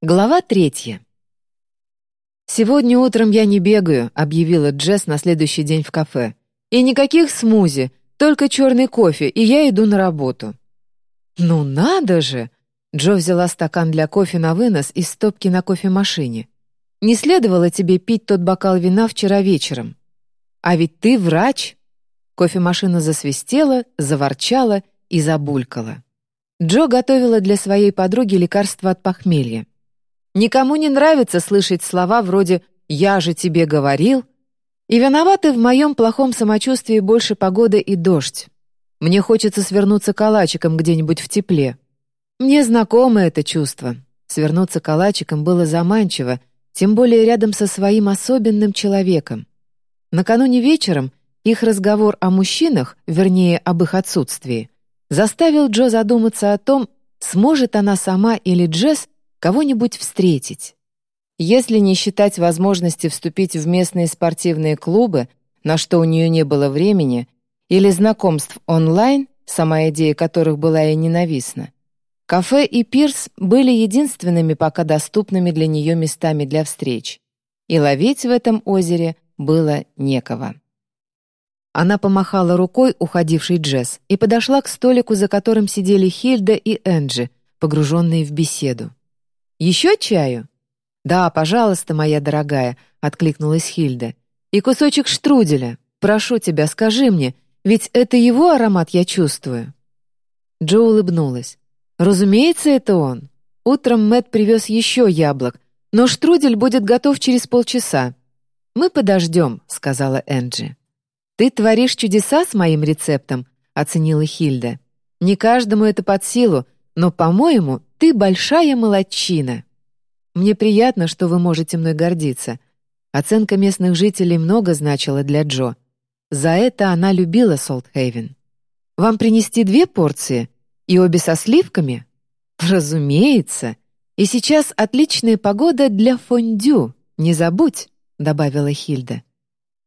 Глава третья. «Сегодня утром я не бегаю», — объявила Джесс на следующий день в кафе. «И никаких смузи, только черный кофе, и я иду на работу». «Ну надо же!» Джо взяла стакан для кофе на вынос из стопки на кофемашине. «Не следовало тебе пить тот бокал вина вчера вечером. А ведь ты врач!» Кофемашина засвистела, заворчала и забулькала. Джо готовила для своей подруги лекарство от похмелья. Никому не нравится слышать слова вроде «я же тебе говорил», и виноваты в моем плохом самочувствии больше погода и дождь. Мне хочется свернуться калачиком где-нибудь в тепле. Мне знакомо это чувство. Свернуться калачиком было заманчиво, тем более рядом со своим особенным человеком. Накануне вечером их разговор о мужчинах, вернее, об их отсутствии, заставил Джо задуматься о том, сможет она сама или Джесс кого-нибудь встретить. Если не считать возможности вступить в местные спортивные клубы, на что у нее не было времени, или знакомств онлайн, сама идея которых была ей ненавистна, кафе и пирс были единственными пока доступными для нее местами для встреч, и ловить в этом озере было некого. Она помахала рукой уходившей Джесс и подошла к столику, за которым сидели Хильда и Энджи, погруженные в беседу. «Еще чаю?» «Да, пожалуйста, моя дорогая», — откликнулась Хильда. «И кусочек штруделя. Прошу тебя, скажи мне, ведь это его аромат я чувствую». Джо улыбнулась. «Разумеется, это он. Утром Мэт привез еще яблок, но штрудель будет готов через полчаса. Мы подождем», — сказала Энджи. «Ты творишь чудеса с моим рецептом», — оценила Хильда. «Не каждому это под силу, но, по-моему, ты большая молодчина. Мне приятно, что вы можете мной гордиться. Оценка местных жителей много значила для Джо. За это она любила Солтхейвен. Вам принести две порции? И обе со сливками? Разумеется. И сейчас отличная погода для фондю. Не забудь, добавила Хильда.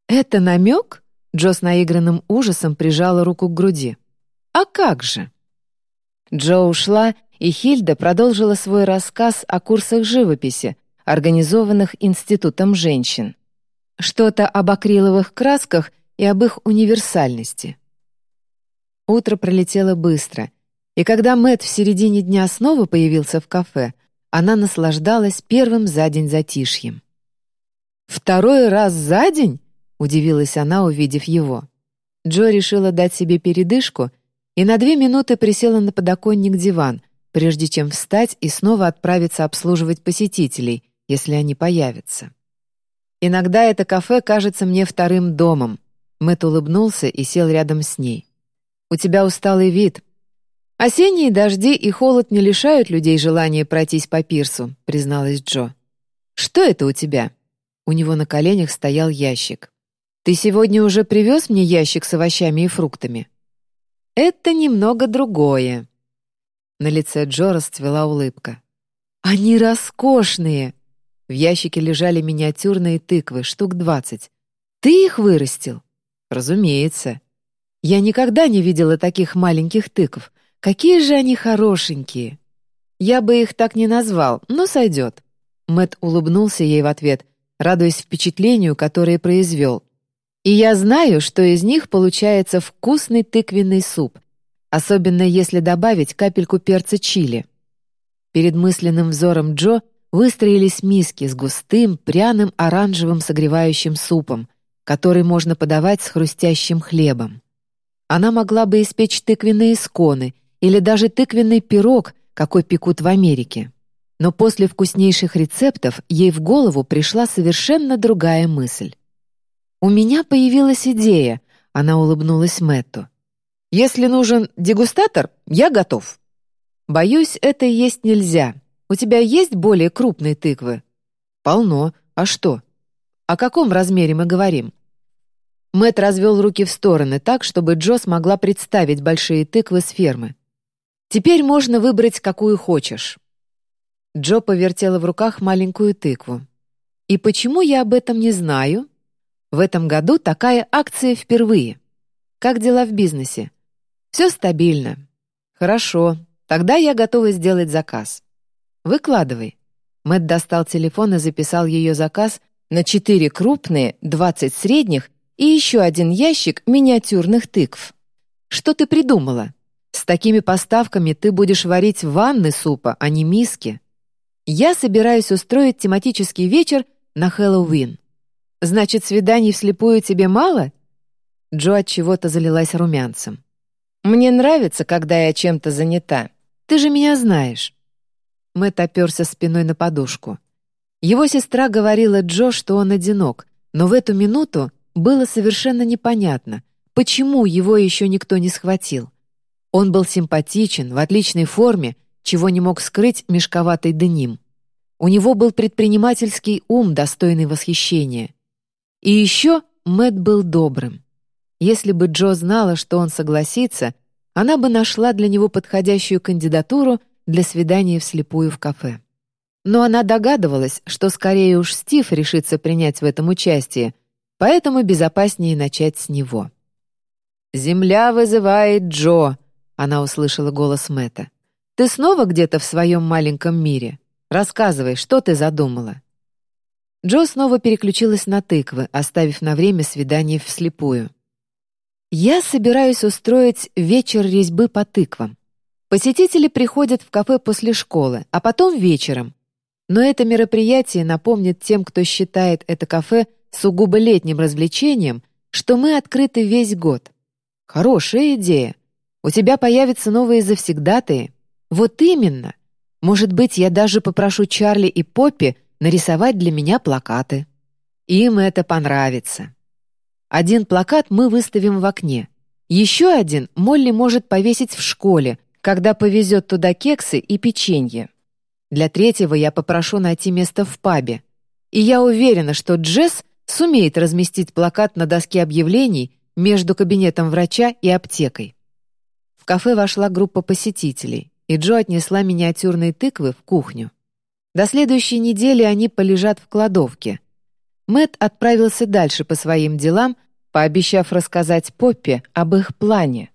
Это намек? Джо с наигранным ужасом прижала руку к груди. А как же? Джо ушла, и Хильда продолжила свой рассказ о курсах живописи, организованных Институтом женщин. Что-то об акриловых красках и об их универсальности. Утро пролетело быстро, и когда Мэт в середине дня снова появился в кафе, она наслаждалась первым за день затишьем. «Второй раз за день?» — удивилась она, увидев его. Джо решила дать себе передышку и на две минуты присела на подоконник диван, прежде чем встать и снова отправиться обслуживать посетителей, если они появятся. Иногда это кафе кажется мне вторым домом. Мэтт улыбнулся и сел рядом с ней. «У тебя усталый вид». «Осенние дожди и холод не лишают людей желания пройтись по пирсу», призналась Джо. «Что это у тебя?» У него на коленях стоял ящик. «Ты сегодня уже привез мне ящик с овощами и фруктами?» «Это немного другое». На лице Джо расцвела улыбка. «Они роскошные!» В ящике лежали миниатюрные тыквы, штук двадцать. «Ты их вырастил?» «Разумеется». «Я никогда не видела таких маленьких тыкв. Какие же они хорошенькие!» «Я бы их так не назвал, но сойдет». Мэт улыбнулся ей в ответ, радуясь впечатлению, которое произвел, и я знаю, что из них получается вкусный тыквенный суп, особенно если добавить капельку перца чили. Перед мысленным взором Джо выстроились миски с густым, пряным оранжевым согревающим супом, который можно подавать с хрустящим хлебом. Она могла бы испечь тыквенные сконы или даже тыквенный пирог, какой пекут в Америке. Но после вкуснейших рецептов ей в голову пришла совершенно другая мысль. «У меня появилась идея», — она улыбнулась Мэтту. «Если нужен дегустатор, я готов». «Боюсь, это есть нельзя. У тебя есть более крупные тыквы?» «Полно. А что?» «О каком размере мы говорим?» Мэт развел руки в стороны так, чтобы Джо смогла представить большие тыквы с фермы. «Теперь можно выбрать, какую хочешь». Джо повертела в руках маленькую тыкву. «И почему я об этом не знаю?» В этом году такая акция впервые. Как дела в бизнесе? Все стабильно. Хорошо, тогда я готова сделать заказ. Выкладывай. Мэтт достал телефон и записал ее заказ на 4 крупные, 20 средних и еще один ящик миниатюрных тыкв. «Что ты придумала? С такими поставками ты будешь варить ванны супа, а не миски. Я собираюсь устроить тематический вечер на Хэллоуин. Значит, свиданий вслепую тебе мало?» Джо от чего-то залилась румянцем. «Мне нравится, когда я чем-то занята. Ты же меня знаешь». Мэтт оперся спиной на подушку. Его сестра говорила Джо, что он одинок, но в эту минуту было совершенно непонятно, почему его еще никто не схватил. Он был симпатичен, в отличной форме, чего не мог скрыть мешковатый деним. У него был предпринимательский ум, достойный восхищения. И еще Мэтт был добрым. Если бы Джо знала, что он согласится, она бы нашла для него подходящую кандидатуру для свидания вслепую в кафе. Но она догадывалась, что скорее уж Стив решится принять в этом участие, поэтому безопаснее начать с него. «Земля вызывает Джо», — она услышала голос Мэтта. «Ты снова где-то в своем маленьком мире? Рассказывай, что ты задумала?» Джо снова переключилась на тыквы, оставив на время свидание вслепую. Я собираюсь устроить вечер резьбы по тыквам. Посетители приходят в кафе после школы, а потом вечером. Но это мероприятие напомнит тем, кто считает это кафе сугубо летним развлечением, что мы открыты весь год. Хорошая идея. У тебя появятся новые завсегдатые. Вот именно. Может быть, я даже попрошу Чарли и Поппи нарисовать для меня плакаты. Им это понравится. Один плакат мы выставим в окне. Еще один Молли может повесить в школе, когда повезет туда кексы и печенье. Для третьего я попрошу найти место в пабе. И я уверена, что Джесс сумеет разместить плакат на доске объявлений между кабинетом врача и аптекой. В кафе вошла группа посетителей, и Джо отнесла миниатюрные тыквы в кухню. До следующей недели они полежат в кладовке — Мэт отправился дальше по своим делам, пообещав рассказать Поппе об их плане.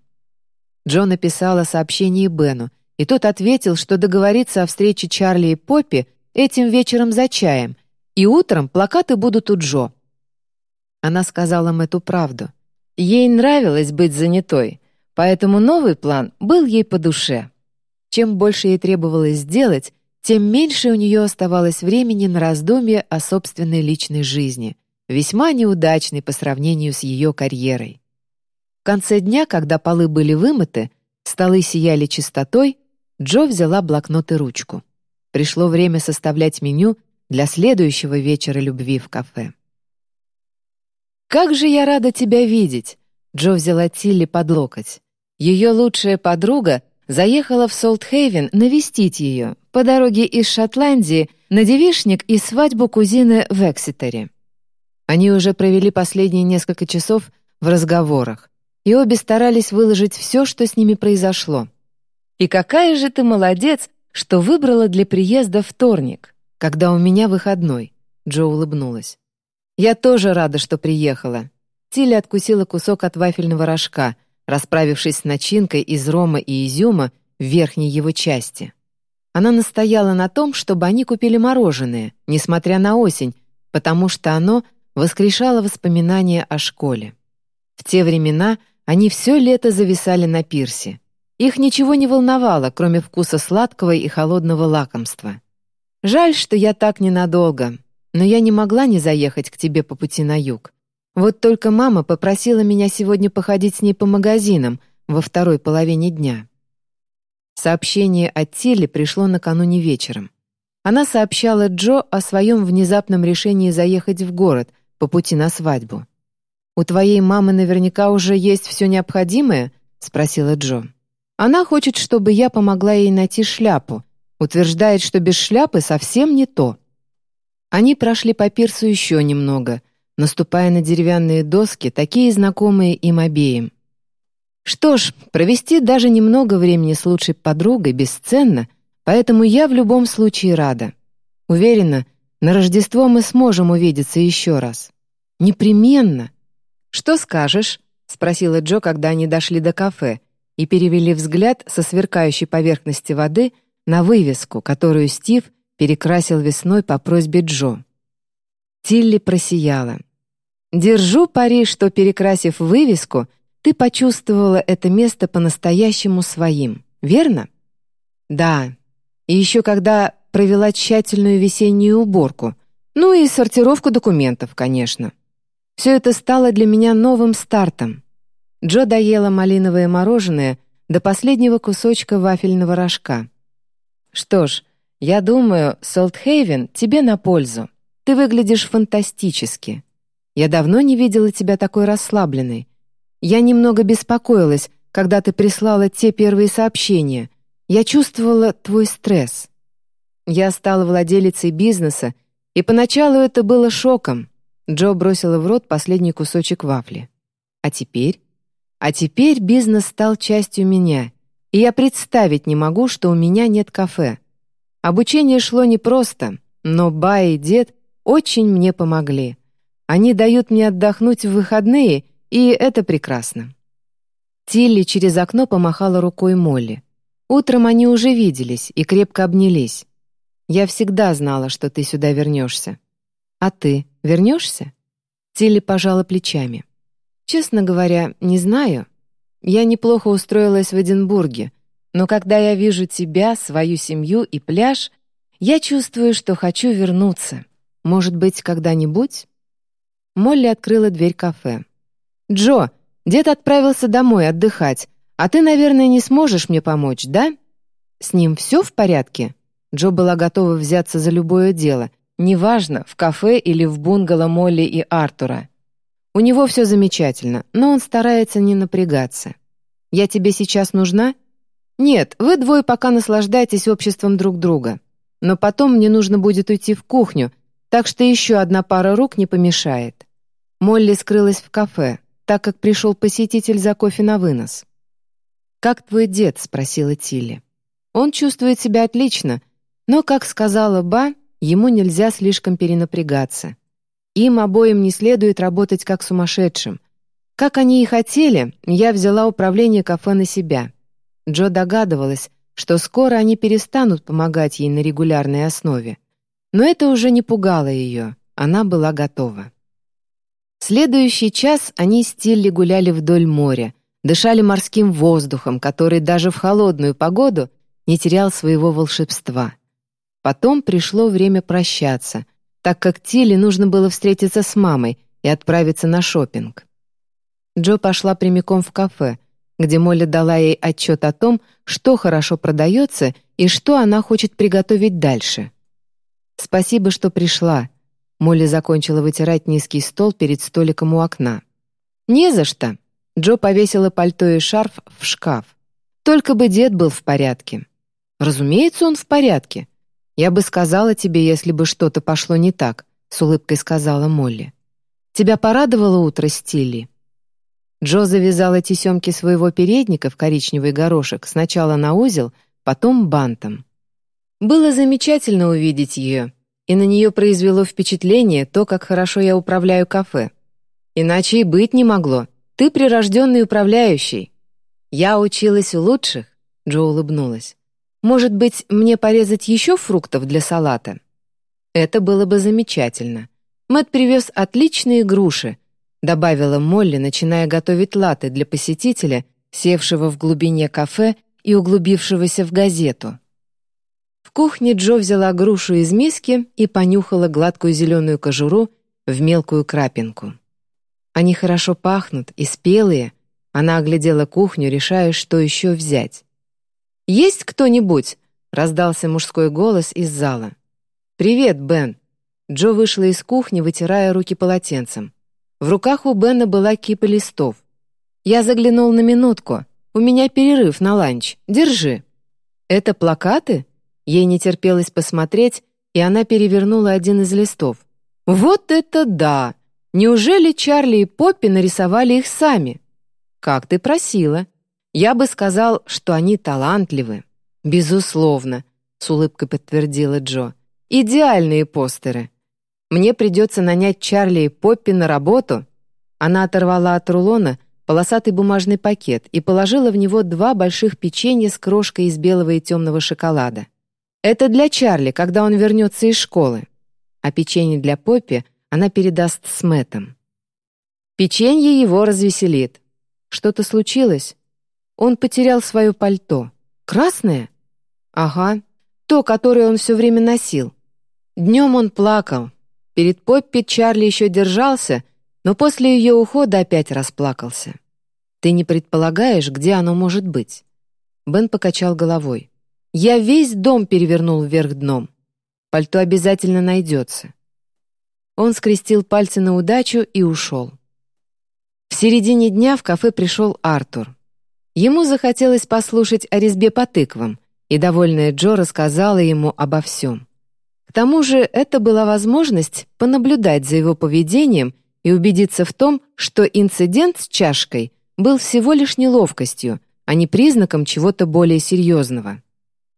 Джо написала сообщение Бену, и тот ответил, что договорится о встрече Чарли и Поппи этим вечером за чаем, и утром плакаты будут у Джо. Она сказала Мэту правду. Ей нравилось быть занятой, поэтому новый план был ей по душе. Чем больше ей требовалось сделать, тем меньше у нее оставалось времени на раздумье о собственной личной жизни, весьма неудачной по сравнению с ее карьерой. В конце дня, когда полы были вымыты, столы сияли чистотой, Джо взяла блокнот и ручку. Пришло время составлять меню для следующего вечера любви в кафе. «Как же я рада тебя видеть!» Джо взяла Тилли под локоть. Ее лучшая подруга заехала в Солтхейвен навестить ее по дороге из Шотландии на девишник и свадьбу кузины в Экситере. Они уже провели последние несколько часов в разговорах, и обе старались выложить все, что с ними произошло. «И какая же ты молодец, что выбрала для приезда вторник, когда у меня выходной», — Джо улыбнулась. «Я тоже рада, что приехала». Тилли откусила кусок от вафельного рожка — расправившись с начинкой из рома и изюма в верхней его части. Она настояла на том, чтобы они купили мороженое, несмотря на осень, потому что оно воскрешало воспоминания о школе. В те времена они все лето зависали на пирсе. Их ничего не волновало, кроме вкуса сладкого и холодного лакомства. «Жаль, что я так ненадолго, но я не могла не заехать к тебе по пути на юг. Вот только мама попросила меня сегодня походить с ней по магазинам во второй половине дня. Сообщение от Тилли пришло накануне вечером. Она сообщала Джо о своем внезапном решении заехать в город по пути на свадьбу. «У твоей мамы наверняка уже есть все необходимое?» — спросила Джо. «Она хочет, чтобы я помогла ей найти шляпу. Утверждает, что без шляпы совсем не то». Они прошли по пирсу еще немного, наступая на деревянные доски, такие знакомые им обеим. Что ж, провести даже немного времени с лучшей подругой бесценно, поэтому я в любом случае рада. Уверена, на Рождество мы сможем увидеться еще раз. Непременно. Что скажешь? спросила Джо, когда они дошли до кафе и перевели взгляд со сверкающей поверхности воды на вывеску, которую Стив перекрасил весной по просьбе Джо. Тилли просияла. «Держу пари, что, перекрасив вывеску, ты почувствовала это место по-настоящему своим, верно?» «Да. И еще когда провела тщательную весеннюю уборку, ну и сортировку документов, конечно. Все это стало для меня новым стартом. Джо доела малиновое мороженое до последнего кусочка вафельного рожка. «Что ж, я думаю, Солтхейвен тебе на пользу. Ты выглядишь фантастически. Я давно не видела тебя такой расслабленной. Я немного беспокоилась, когда ты прислала те первые сообщения. Я чувствовала твой стресс. Я стала владелицей бизнеса, и поначалу это было шоком. Джо бросила в рот последний кусочек вафли. А теперь? А теперь бизнес стал частью меня, и я представить не могу, что у меня нет кафе. Обучение шло непросто, но Ба и дед очень мне помогли. Они дают мне отдохнуть в выходные, и это прекрасно. Тилли через окно помахала рукой Молли. Утром они уже виделись и крепко обнялись. Я всегда знала, что ты сюда вернешься. А ты вернешься? Тилли пожала плечами. Честно говоря, не знаю. Я неплохо устроилась в Эдинбурге, но когда я вижу тебя, свою семью и пляж, я чувствую, что хочу вернуться. Может быть, когда-нибудь?» Молли открыла дверь кафе. «Джо, дед отправился домой отдыхать, а ты, наверное, не сможешь мне помочь, да?» «С ним все в порядке?» Джо была готова взяться за любое дело, неважно, в кафе или в бунгало Молли и Артура. У него все замечательно, но он старается не напрягаться. «Я тебе сейчас нужна?» «Нет, вы двое пока наслаждайтесь обществом друг друга. Но потом мне нужно будет уйти в кухню, так что еще одна пара рук не помешает. Молли скрылась в кафе, так как пришел посетитель за кофе на вынос. «Как твой дед?» — спросила Тилли. «Он чувствует себя отлично, но, как сказала Ба, ему нельзя слишком перенапрягаться. Им обоим не следует работать как сумасшедшим. Как они и хотели, я взяла управление кафе на себя. Джо догадывалась, что скоро они перестанут помогать ей на регулярной основе. Но это уже не пугало ее, она была готова. Следующий час они с Тилли гуляли вдоль моря, дышали морским воздухом, который даже в холодную погоду не терял своего волшебства. Потом пришло время прощаться, так как Тилли нужно было встретиться с мамой и отправиться на шопинг. Джо пошла прямиком в кафе, где Молли дала ей отчет о том, что хорошо продается и что она хочет приготовить дальше — «Спасибо, что пришла». Молли закончила вытирать низкий стол перед столиком у окна. «Не за что». Джо повесила пальто и шарф в шкаф. «Только бы дед был в порядке». «Разумеется, он в порядке. Я бы сказала тебе, если бы что-то пошло не так», — с улыбкой сказала Молли. «Тебя порадовало утро, Стилли?» Джо завязала тесемки своего передника в коричневый горошек сначала на узел, потом бантом. Было замечательно увидеть ее, и на нее произвело впечатление то, как хорошо я управляю кафе. Иначе и быть не могло. Ты прирожденный управляющий. Я училась у лучших, Джо улыбнулась. Может быть, мне порезать еще фруктов для салата? Это было бы замечательно. Мэтт привез отличные груши, добавила Молли, начиная готовить латы для посетителя, севшего в глубине кафе и углубившегося в газету кухне Джо взяла грушу из миски и понюхала гладкую зеленую кожуру в мелкую крапинку. Они хорошо пахнут и спелые. Она оглядела кухню, решая, что еще взять. «Есть кто-нибудь?» — раздался мужской голос из зала. «Привет, Бен!» Джо вышла из кухни, вытирая руки полотенцем. В руках у Бена была кипа листов. «Я заглянул на минутку. У меня перерыв на ланч. Держи». «Это плакаты?» Ей не терпелось посмотреть, и она перевернула один из листов. «Вот это да! Неужели Чарли и Поппи нарисовали их сами?» «Как ты просила. Я бы сказал, что они талантливы». «Безусловно», — с улыбкой подтвердила Джо. «Идеальные постеры. Мне придется нанять Чарли и Поппи на работу». Она оторвала от рулона полосатый бумажный пакет и положила в него два больших печенья с крошкой из белого и темного шоколада. Это для Чарли, когда он вернется из школы. А печенье для Поппи она передаст с Мэттом. Печенье его развеселит. Что-то случилось? Он потерял свое пальто. Красное? Ага, то, которое он все время носил. Днем он плакал. Перед Поппи Чарли еще держался, но после ее ухода опять расплакался. Ты не предполагаешь, где оно может быть? Бен покачал головой. Я весь дом перевернул вверх дном. Пальто обязательно найдется. Он скрестил пальцы на удачу и ушел. В середине дня в кафе пришел Артур. Ему захотелось послушать о резьбе по тыквам, и довольная Джо рассказала ему обо всем. К тому же это была возможность понаблюдать за его поведением и убедиться в том, что инцидент с чашкой был всего лишь неловкостью, а не признаком чего-то более серьезного.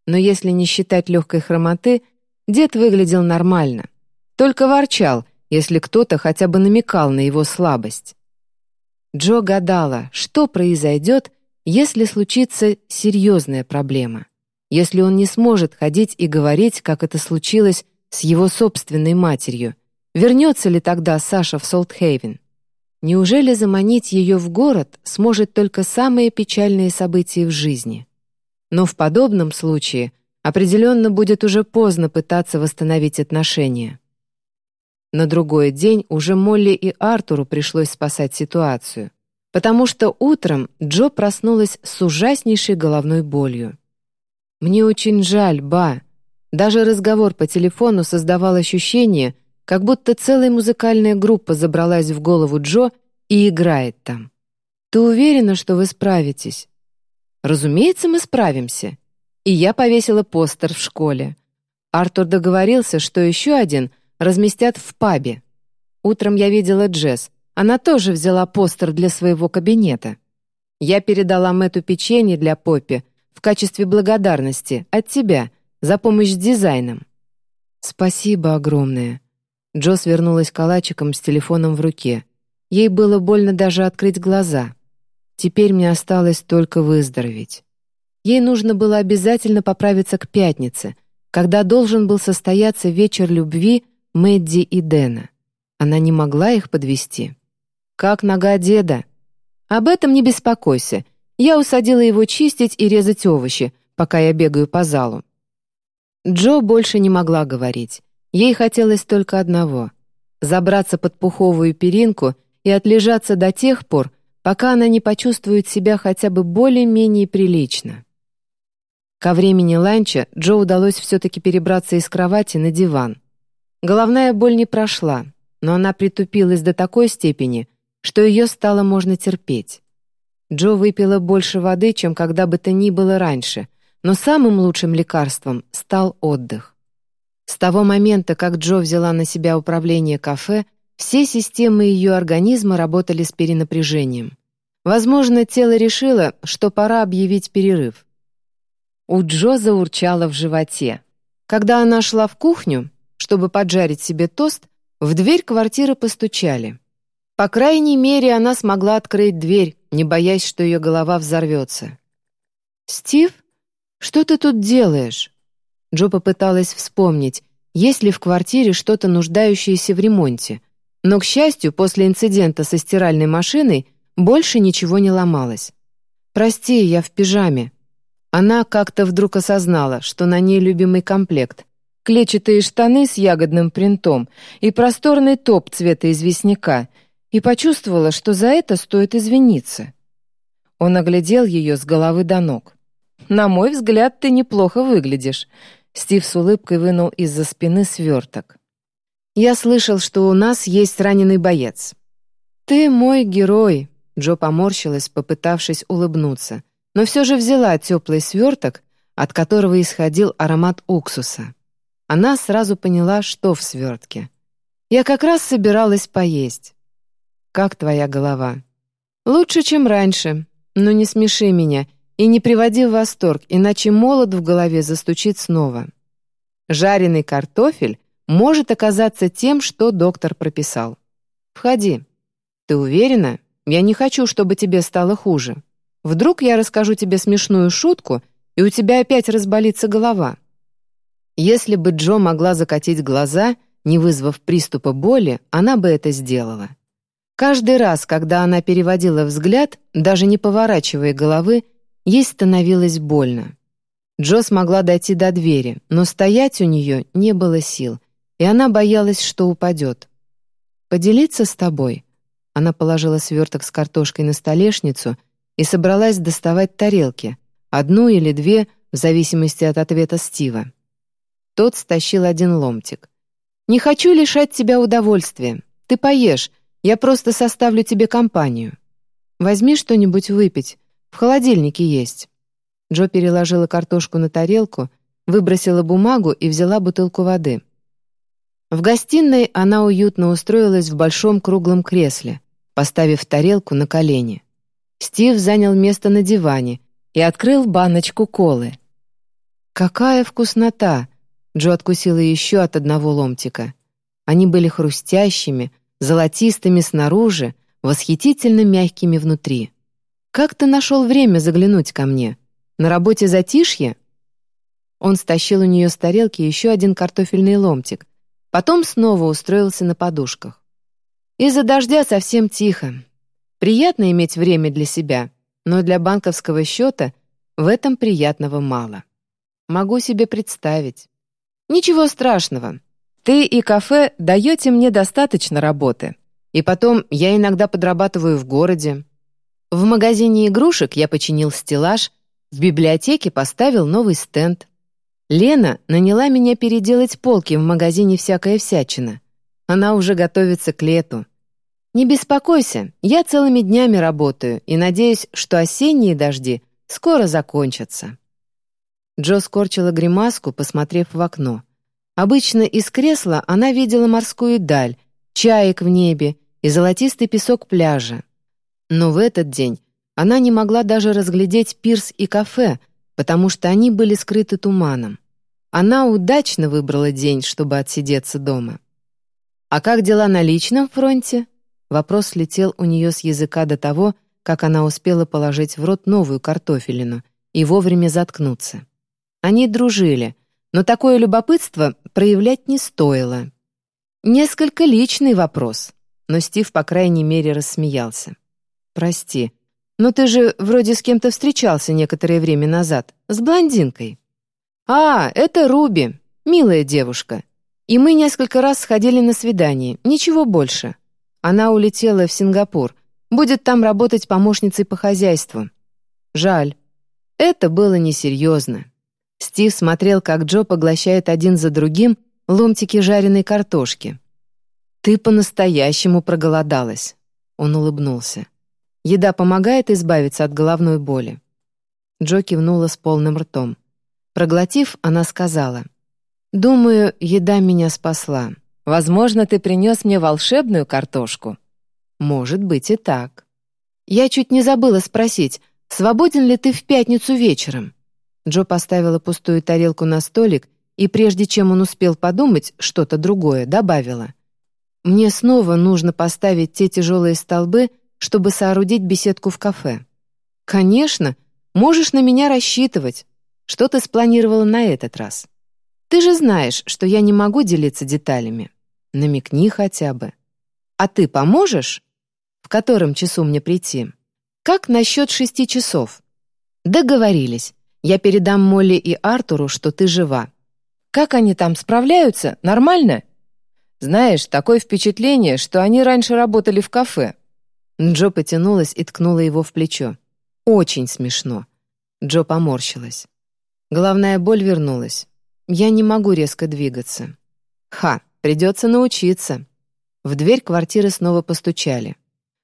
Но если не считать легкой хромоты, дед выглядел нормально. Только ворчал, если кто-то хотя бы намекал на его слабость. Джо гадала, что произойдет, если случится серьезная проблема, если он не сможет ходить и говорить, как это случилось с его собственной матерью, вернется ли тогда Саша в Солтхейвен. Неужели заманить ее в город сможет только самые печальные события в жизни? Но в подобном случае определенно будет уже поздно пытаться восстановить отношения. На другой день уже Молли и Артуру пришлось спасать ситуацию, потому что утром Джо проснулась с ужаснейшей головной болью. «Мне очень жаль, ба». Даже разговор по телефону создавал ощущение, как будто целая музыкальная группа забралась в голову Джо и играет там. «Ты уверена, что вы справитесь?» «Разумеется, мы справимся». И я повесила постер в школе. Артур договорился, что еще один разместят в пабе. Утром я видела Джесс. Она тоже взяла постер для своего кабинета. Я передала Мэтту печенье для Поппи в качестве благодарности от тебя за помощь с дизайном. Спасибо огромное. Джо свернулась калачиком с телефоном в руке. Ей было больно даже открыть глаза. Теперь мне осталось только выздороветь. Ей нужно было обязательно поправиться к пятнице, когда должен был состояться вечер любви Мэдди и Дэна. Она не могла их подвести. «Как нога деда?» «Об этом не беспокойся. Я усадила его чистить и резать овощи, пока я бегаю по залу». Джо больше не могла говорить. Ей хотелось только одного — забраться под пуховую перинку и отлежаться до тех пор, пока она не почувствует себя хотя бы более-менее прилично. Ко времени ланча Джо удалось все-таки перебраться из кровати на диван. Головная боль не прошла, но она притупилась до такой степени, что ее стало можно терпеть. Джо выпила больше воды, чем когда бы то ни было раньше, но самым лучшим лекарством стал отдых. С того момента, как Джо взяла на себя управление кафе, все системы ее организма работали с перенапряжением. Возможно, тело решило, что пора объявить перерыв. У Джо заурчало в животе. Когда она шла в кухню, чтобы поджарить себе тост, в дверь квартиры постучали. По крайней мере, она смогла открыть дверь, не боясь, что ее голова взорвется. «Стив, что ты тут делаешь?» Джо попыталась вспомнить, есть ли в квартире что-то нуждающееся в ремонте. Но, к счастью, после инцидента со стиральной машиной больше ничего не ломалось. «Прости, я в пижаме». Она как-то вдруг осознала, что на ней любимый комплект, клетчатые штаны с ягодным принтом и просторный топ цвета известняка, и почувствовала, что за это стоит извиниться. Он оглядел ее с головы до ног. «На мой взгляд, ты неплохо выглядишь», — Стив с улыбкой вынул из-за спины сверток. «Я слышал, что у нас есть раненый боец». «Ты мой герой», — Джо поморщилась, попытавшись улыбнуться, но все же взяла теплый сверток, от которого исходил аромат уксуса. Она сразу поняла, что в свертке. «Я как раз собиралась поесть». «Как твоя голова?» «Лучше, чем раньше. Но не смеши меня и не приводи в восторг, иначе молот в голове застучит снова». Жареный картофель может оказаться тем, что доктор прописал. «Входи. Ты уверена? Я не хочу, чтобы тебе стало хуже. Вдруг я расскажу тебе смешную шутку, и у тебя опять разболится голова». Если бы Джо могла закатить глаза, не вызвав приступа боли, она бы это сделала. Каждый раз, когда она переводила взгляд, даже не поворачивая головы, ей становилось больно. Джо смогла дойти до двери, но стоять у нее не было сил, и она боялась, что упадет. «Поделиться с тобой?» Она положила сверток с картошкой на столешницу и собралась доставать тарелки, одну или две, в зависимости от ответа Стива. Тот стащил один ломтик. «Не хочу лишать тебя удовольствия. Ты поешь, я просто составлю тебе компанию. Возьми что-нибудь выпить, в холодильнике есть». Джо переложила картошку на тарелку, выбросила бумагу и взяла бутылку воды. В гостиной она уютно устроилась в большом круглом кресле, поставив тарелку на колени. Стив занял место на диване и открыл баночку колы. «Какая вкуснота!» Джо откусила еще от одного ломтика. Они были хрустящими, золотистыми снаружи, восхитительно мягкими внутри. «Как ты нашел время заглянуть ко мне? На работе затишье?» Он стащил у нее с тарелки еще один картофельный ломтик, потом снова устроился на подушках. Из-за дождя совсем тихо. Приятно иметь время для себя, но для банковского счета в этом приятного мало. Могу себе представить. Ничего страшного. Ты и кафе даете мне достаточно работы. И потом я иногда подрабатываю в городе. В магазине игрушек я починил стеллаж, в библиотеке поставил новый стенд. Лена наняла меня переделать полки в магазине «Всякая всячина». Она уже готовится к лету. Не беспокойся, я целыми днями работаю и надеюсь, что осенние дожди скоро закончатся. Джо скорчила гримаску, посмотрев в окно. Обычно из кресла она видела морскую даль, чаек в небе и золотистый песок пляжа. Но в этот день она не могла даже разглядеть пирс и кафе, потому что они были скрыты туманом. Она удачно выбрала день, чтобы отсидеться дома. «А как дела на личном фронте?» Вопрос летел у нее с языка до того, как она успела положить в рот новую картофелину и вовремя заткнуться. Они дружили, но такое любопытство проявлять не стоило. Несколько личный вопрос, но Стив, по крайней мере, рассмеялся. «Прости, но ты же вроде с кем-то встречался некоторое время назад, с блондинкой». «А, это Руби, милая девушка. И мы несколько раз сходили на свидание, ничего больше. Она улетела в Сингапур, будет там работать помощницей по хозяйству. Жаль. Это было несерьезно. Стив смотрел, как Джо поглощает один за другим ломтики жареной картошки. «Ты по-настоящему проголодалась», — он улыбнулся. «Еда помогает избавиться от головной боли». Джо кивнула с полным ртом. Проглотив, она сказала, «Думаю, еда меня спасла. Возможно, ты принес мне волшебную картошку». «Может быть и так». «Я чуть не забыла спросить, свободен ли ты в пятницу вечером?» Джо поставила пустую тарелку на столик и, прежде чем он успел подумать что-то другое, добавила. «Мне снова нужно поставить те тяжелые столбы, чтобы соорудить беседку в кафе». «Конечно, можешь на меня рассчитывать. Что ты спланировала на этот раз? Ты же знаешь, что я не могу делиться деталями. Намекни хотя бы. А ты поможешь? В котором часу мне прийти? Как насчет шести часов? Договорились. Я передам Молли и Артуру, что ты жива. Как они там справляются? Нормально? Знаешь, такое впечатление, что они раньше работали в кафе. Джо потянулась и ткнула его в плечо. Очень смешно. Джо поморщилась. Головная боль вернулась. Я не могу резко двигаться. Ха, придется научиться. В дверь квартиры снова постучали.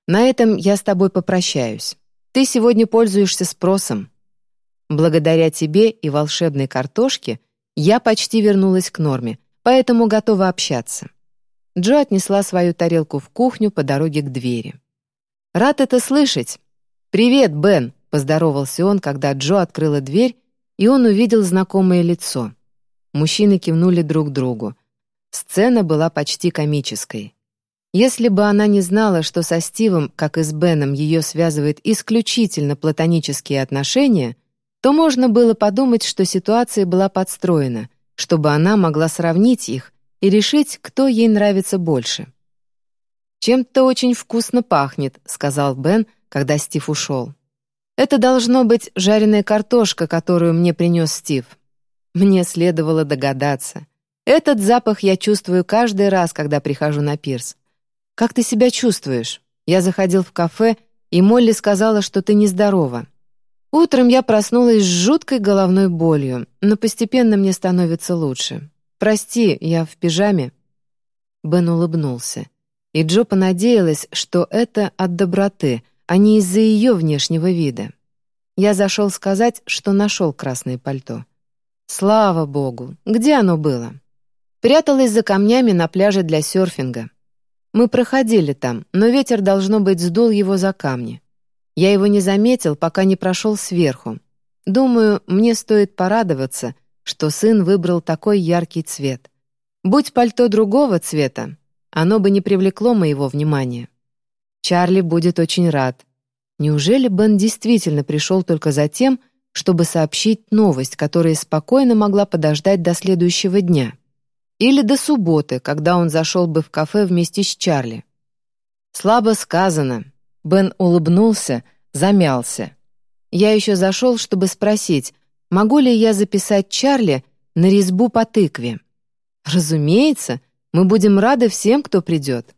На этом я с тобой попрощаюсь. Ты сегодня пользуешься спросом. Благодаря тебе и волшебной картошке я почти вернулась к норме, поэтому готова общаться. Джо отнесла свою тарелку в кухню по дороге к двери. «Рад это слышать!» «Привет, Бен!» — поздоровался он, когда Джо открыла дверь, и он увидел знакомое лицо. Мужчины кивнули друг другу. Сцена была почти комической. Если бы она не знала, что со Стивом, как и с Беном, ее связывают исключительно платонические отношения — то можно было подумать, что ситуация была подстроена, чтобы она могла сравнить их и решить, кто ей нравится больше. «Чем-то очень вкусно пахнет», — сказал Бен, когда Стив ушел. «Это должно быть жареная картошка, которую мне принес Стив». Мне следовало догадаться. Этот запах я чувствую каждый раз, когда прихожу на пирс. «Как ты себя чувствуешь?» Я заходил в кафе, и Молли сказала, что ты нездорова. Утром я проснулась с жуткой головной болью, но постепенно мне становится лучше. Прости, я в пижаме». Бен улыбнулся. И Джо понадеялась, что это от доброты, а не из-за ее внешнего вида. Я зашел сказать, что нашел красное пальто. Слава богу! Где оно было? Пряталось за камнями на пляже для серфинга. Мы проходили там, но ветер, должно быть, сдул его за камни. Я его не заметил, пока не прошел сверху. Думаю, мне стоит порадоваться, что сын выбрал такой яркий цвет. Будь пальто другого цвета, оно бы не привлекло моего внимания. Чарли будет очень рад. Неужели Бен действительно пришел только за тем, чтобы сообщить новость, которая спокойно могла подождать до следующего дня? Или до субботы, когда он зашел бы в кафе вместе с Чарли? Слабо сказано. Бен улыбнулся, замялся. Я еще зашел, чтобы спросить, могу ли я записать Чарли на резьбу по тыкве. Разумеется, мы будем рады всем, кто придет.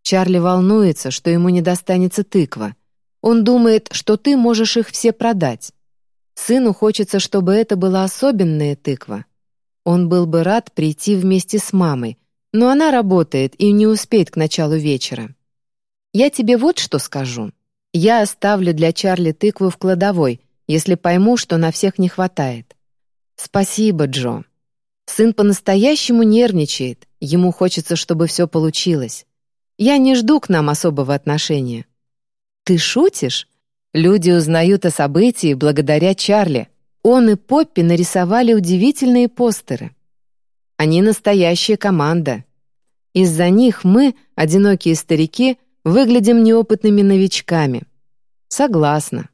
Чарли волнуется, что ему не достанется тыква. Он думает, что ты можешь их все продать. Сыну хочется, чтобы это была особенная тыква. Он был бы рад прийти вместе с мамой, но она работает и не успеет к началу вечера. Я тебе вот что скажу. Я оставлю для Чарли тыкву в кладовой, если пойму, что на всех не хватает. Спасибо, Джо. Сын по-настоящему нервничает, ему хочется, чтобы все получилось. Я не жду к нам особого отношения. Ты шутишь? Люди узнают о событии благодаря Чарли. Он и Поппи нарисовали удивительные постеры. Они настоящая команда. Из-за них мы, одинокие старики, выглядим неопытными новичками. Согласна.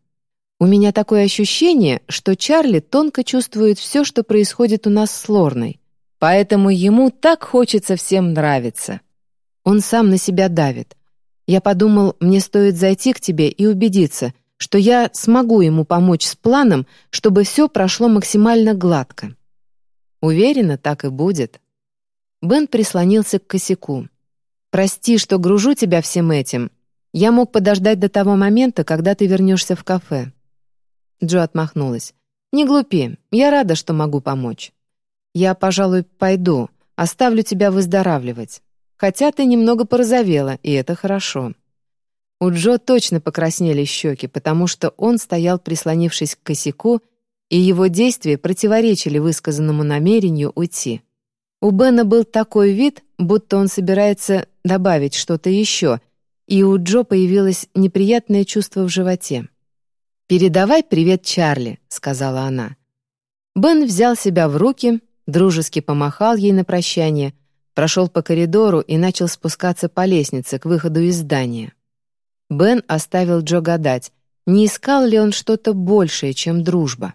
У меня такое ощущение, что Чарли тонко чувствует все, что происходит у нас с Лорной, поэтому ему так хочется всем нравиться. Он сам на себя давит. Я подумал, мне стоит зайти к тебе и убедиться — что я смогу ему помочь с планом, чтобы все прошло максимально гладко. Уверена, так и будет. Бен прислонился к косяку. «Прости, что гружу тебя всем этим. Я мог подождать до того момента, когда ты вернешься в кафе». Джо отмахнулась. «Не глупи, я рада, что могу помочь. Я, пожалуй, пойду, оставлю тебя выздоравливать. Хотя ты немного порозовела, и это хорошо». У Джо точно покраснели щеки, потому что он стоял, прислонившись к косяку, и его действия противоречили высказанному намерению уйти. У Бена был такой вид, будто он собирается добавить что-то еще, и у Джо появилось неприятное чувство в животе. «Передавай привет Чарли», — сказала она. Бен взял себя в руки, дружески помахал ей на прощание, прошел по коридору и начал спускаться по лестнице к выходу из здания. Бен оставил Джо гадать, не искал ли он что-то большее, чем дружба.